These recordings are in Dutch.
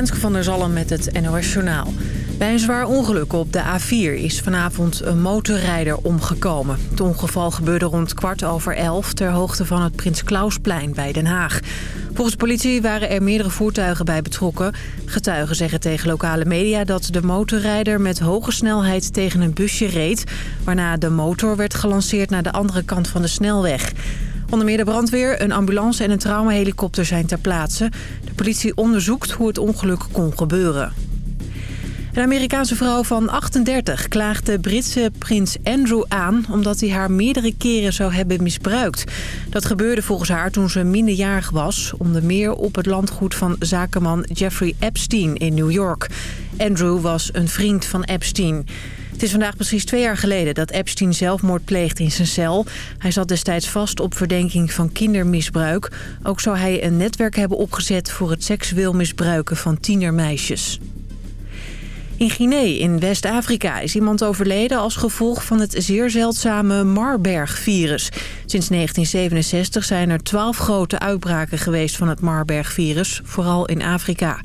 Renske van der Zalm met het NOS Journaal. Bij een zwaar ongeluk op de A4 is vanavond een motorrijder omgekomen. Het ongeval gebeurde rond kwart over elf ter hoogte van het Prins Klausplein bij Den Haag. Volgens de politie waren er meerdere voertuigen bij betrokken. Getuigen zeggen tegen lokale media dat de motorrijder met hoge snelheid tegen een busje reed... waarna de motor werd gelanceerd naar de andere kant van de snelweg. Onder meer de brandweer, een ambulance en een traumahelikopter zijn ter plaatse. De politie onderzoekt hoe het ongeluk kon gebeuren. Een Amerikaanse vrouw van 38 klaagt de Britse prins Andrew aan... omdat hij haar meerdere keren zou hebben misbruikt. Dat gebeurde volgens haar toen ze minderjarig was... onder meer op het landgoed van zakenman Jeffrey Epstein in New York. Andrew was een vriend van Epstein. Het is vandaag precies twee jaar geleden dat Epstein zelfmoord pleegde in zijn cel. Hij zat destijds vast op verdenking van kindermisbruik. Ook zou hij een netwerk hebben opgezet voor het seksueel misbruiken van tienermeisjes. In Guinea in West-Afrika is iemand overleden als gevolg van het zeer zeldzame Marburg-virus. Sinds 1967 zijn er twaalf grote uitbraken geweest van het Marburg-virus, vooral in Afrika.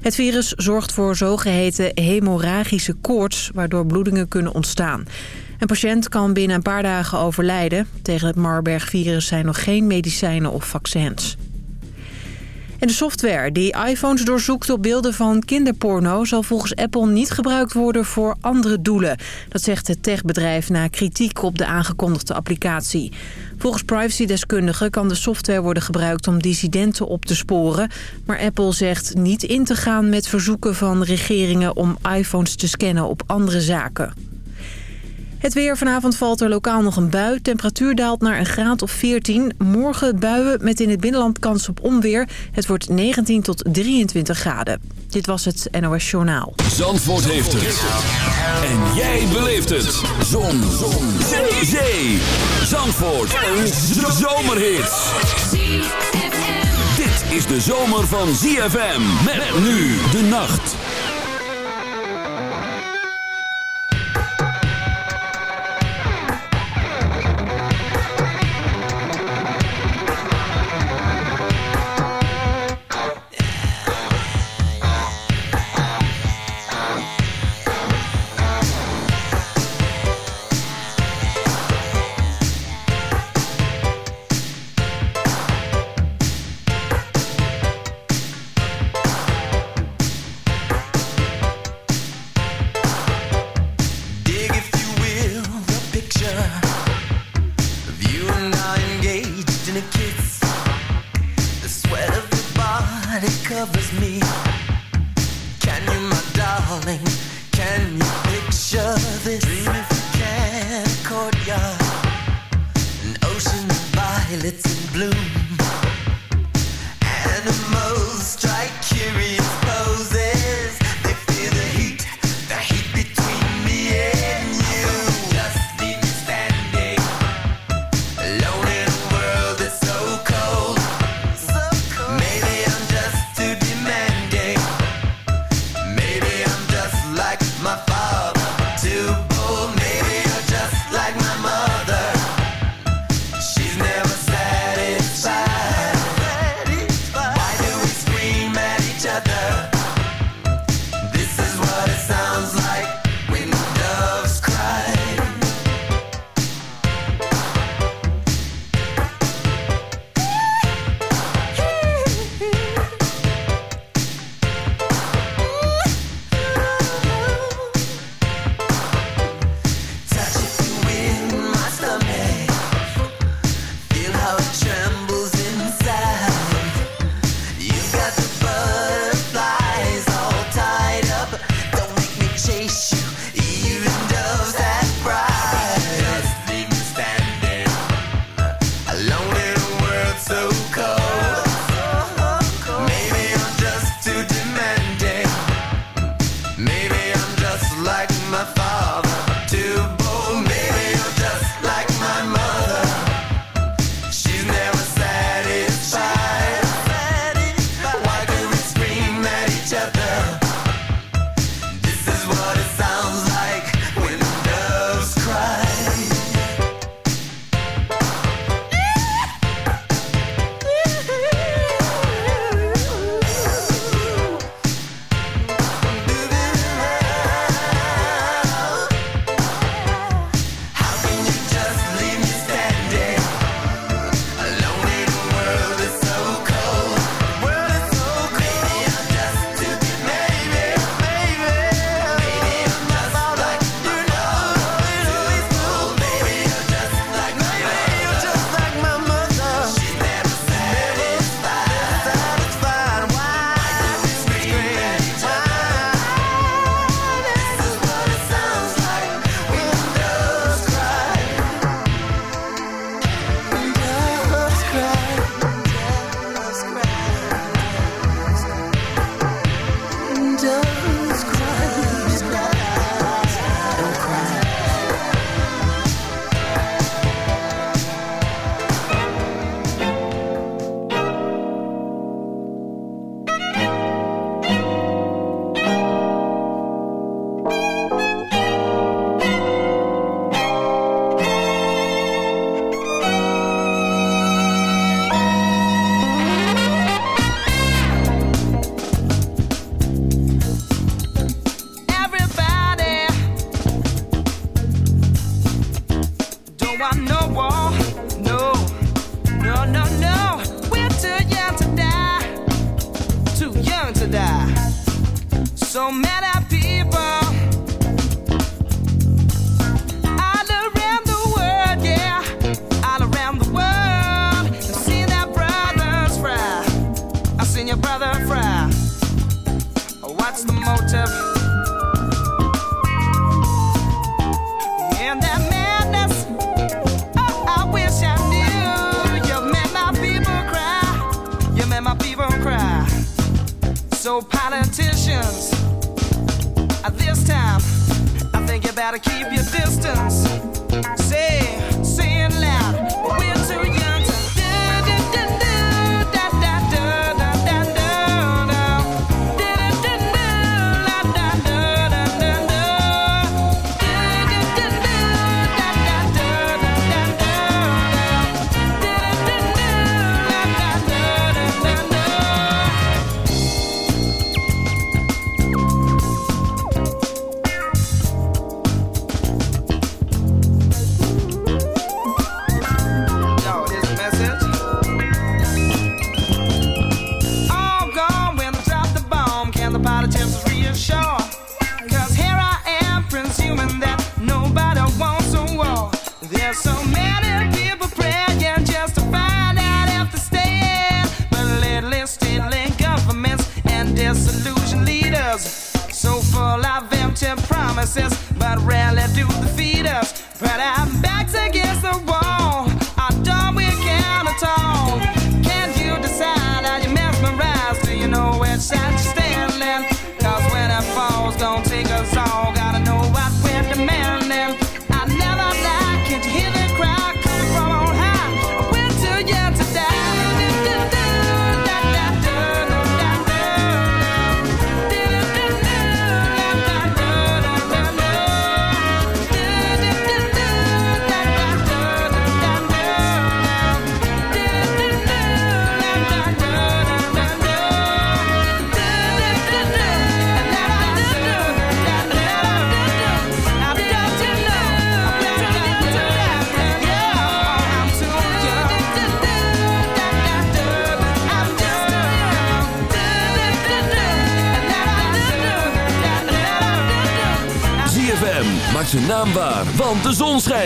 Het virus zorgt voor zogeheten hemorragische koorts, waardoor bloedingen kunnen ontstaan. Een patiënt kan binnen een paar dagen overlijden. Tegen het Marburg-virus zijn nog geen medicijnen of vaccins. En de software die iPhones doorzoekt op beelden van kinderporno... zal volgens Apple niet gebruikt worden voor andere doelen. Dat zegt het techbedrijf na kritiek op de aangekondigde applicatie. Volgens privacydeskundigen kan de software worden gebruikt om dissidenten op te sporen. Maar Apple zegt niet in te gaan met verzoeken van regeringen om iPhones te scannen op andere zaken. Het weer. Vanavond valt er lokaal nog een bui. Temperatuur daalt naar een graad of 14. Morgen buien met in het binnenland kans op onweer. Het wordt 19 tot 23 graden. Dit was het NOS Journaal. Zandvoort heeft het. En jij beleeft het. Zon. Zon. Zee. Zee. Zandvoort. Een zomerhit. Dit is de zomer van ZFM. Met nu de nacht.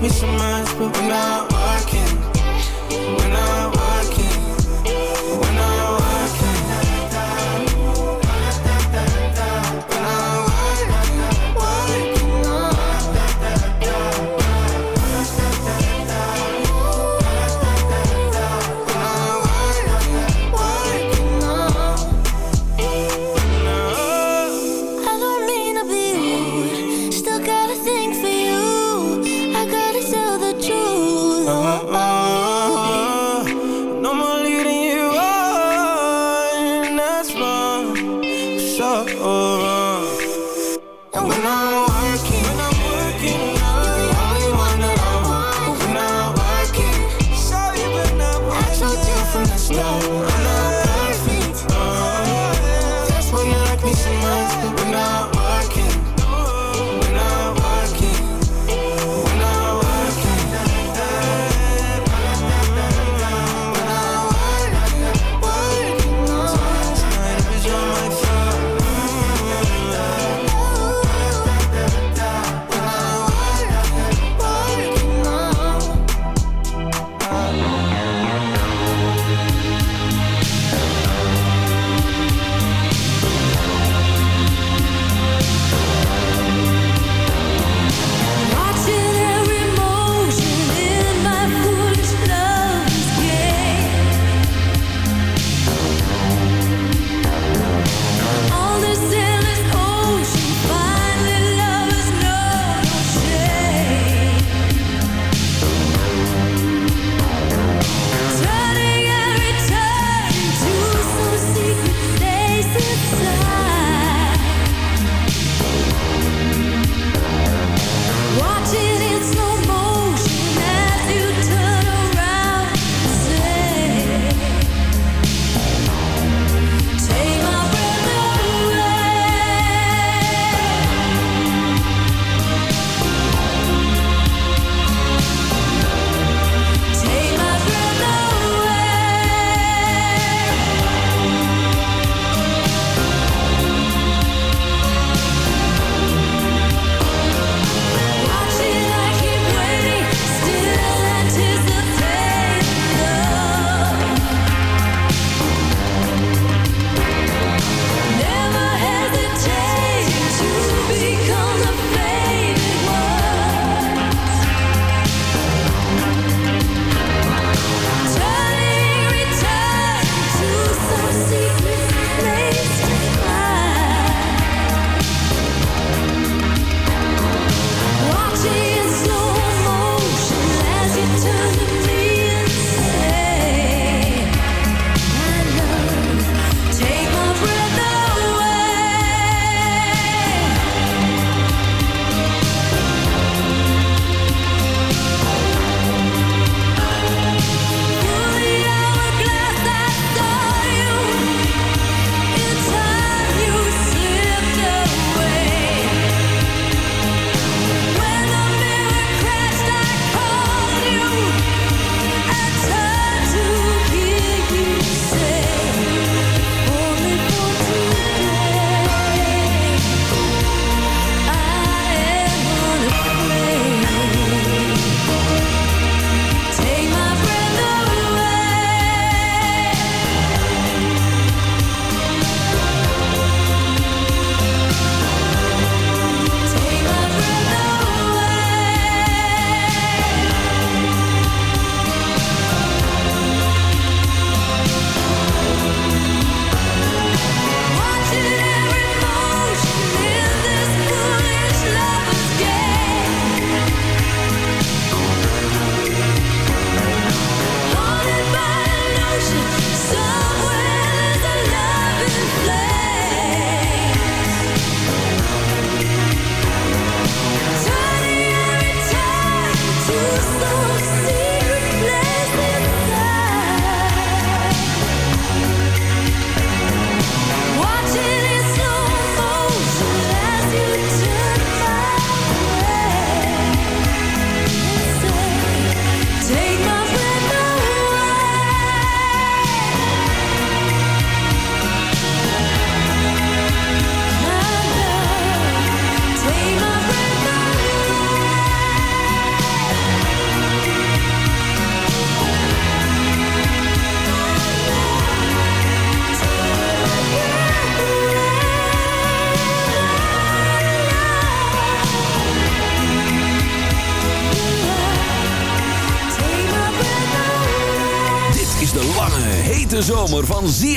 me some minds, but we're not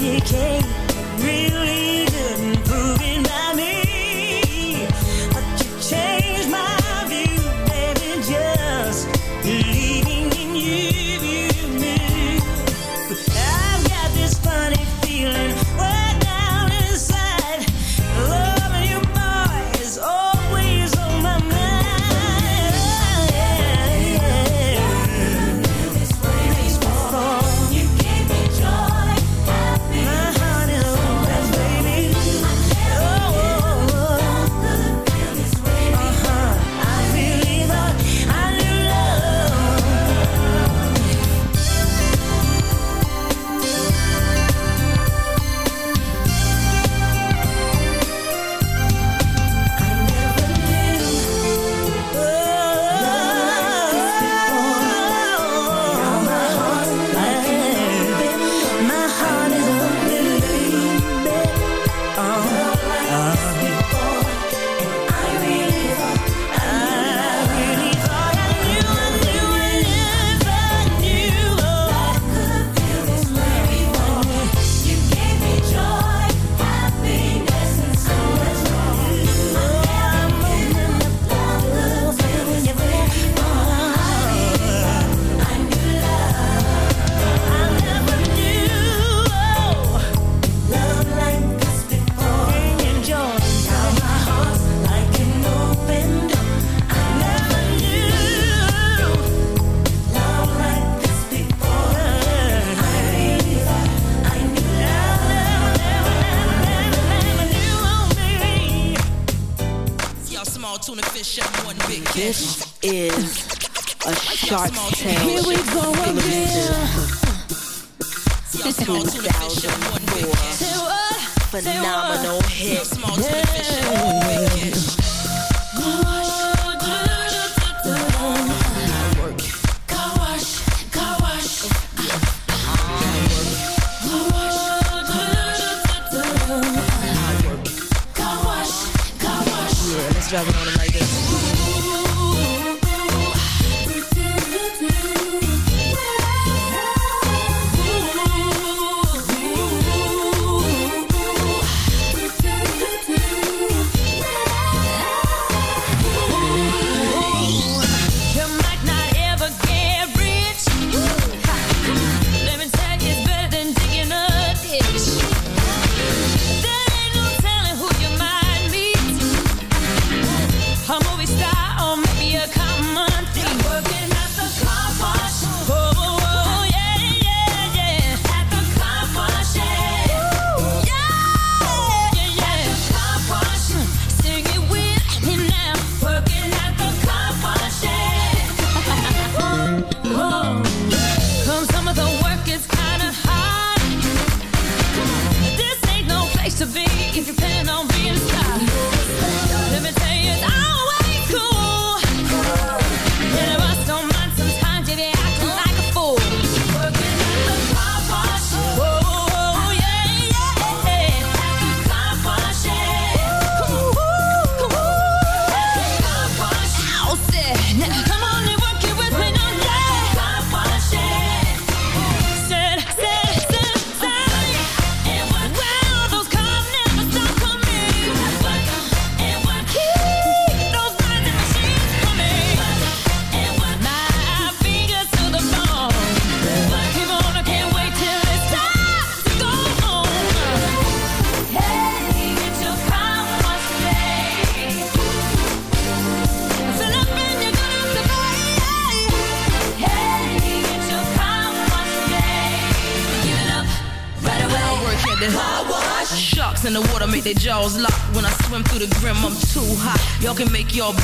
you came.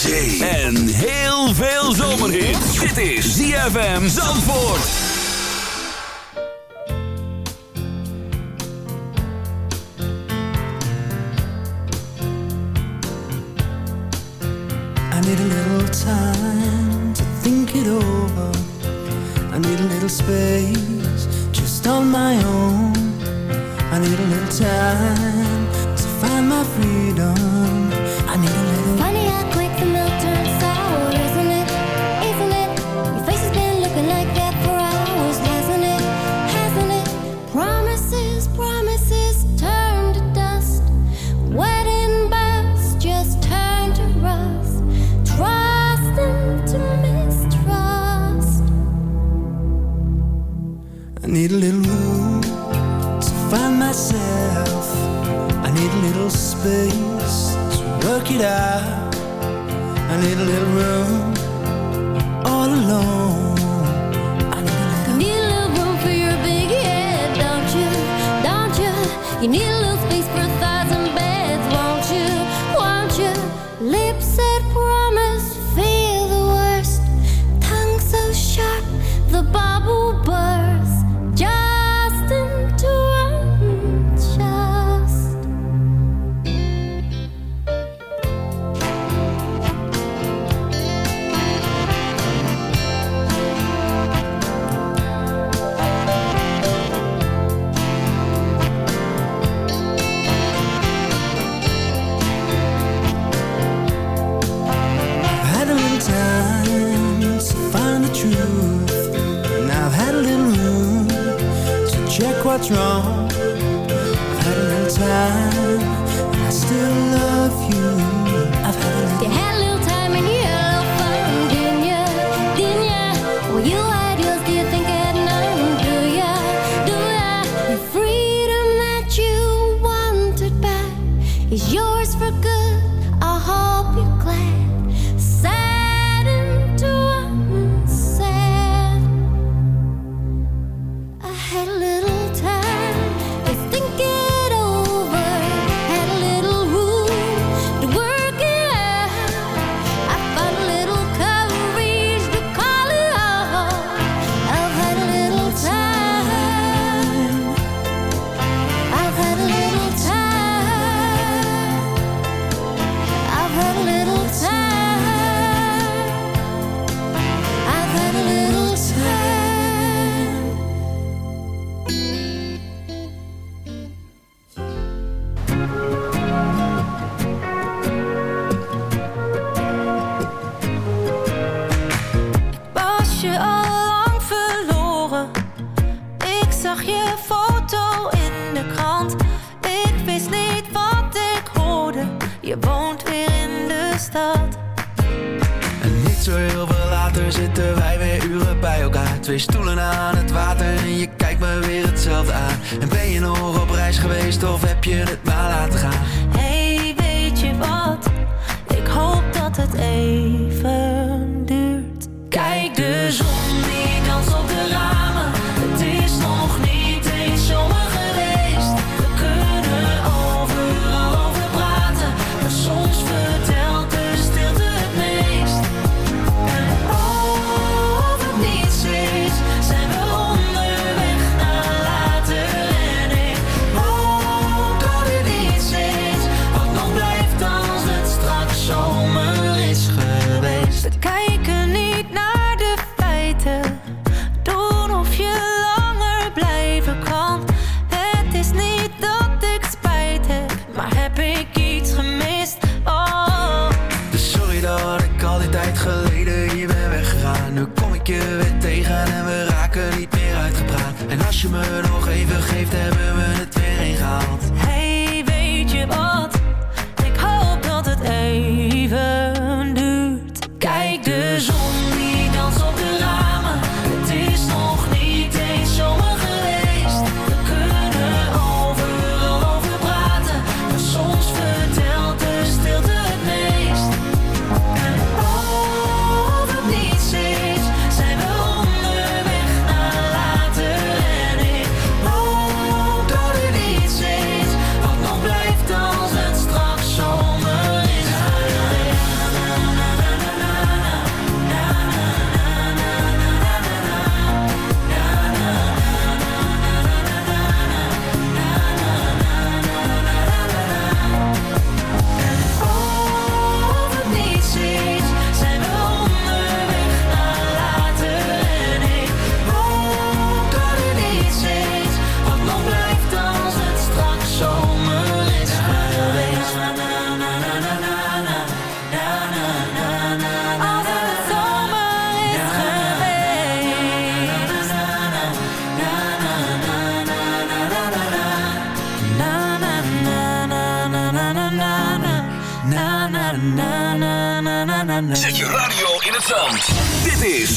zee en heel veel zomerhit. Dit is ZFM Zandvoort. I need a little time to think it over. I need a little space just on my own. I need a little time to find my freedom.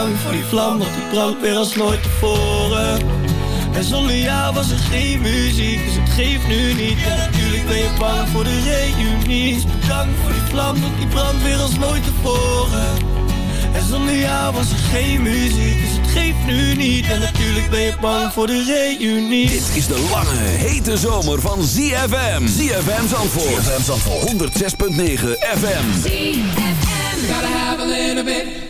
Bedankt voor die vlam, want die brandt weer als nooit tevoren. En zonder jou was er geen muziek, dus het geeft nu niet. En natuurlijk ben je bang voor de reunie. Bedankt voor die vlam, want die brandt weer als nooit tevoren. En zonder jou was er geen muziek, dus het geeft nu niet. En natuurlijk ben je bang voor de reunie. Dit is de lange, hete zomer van ZFM. ZFM Zandvoort. ZFM Zandvoort. 106.9 FM. ZFM. Gotta have a little bit,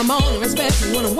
Come on respect me when I'm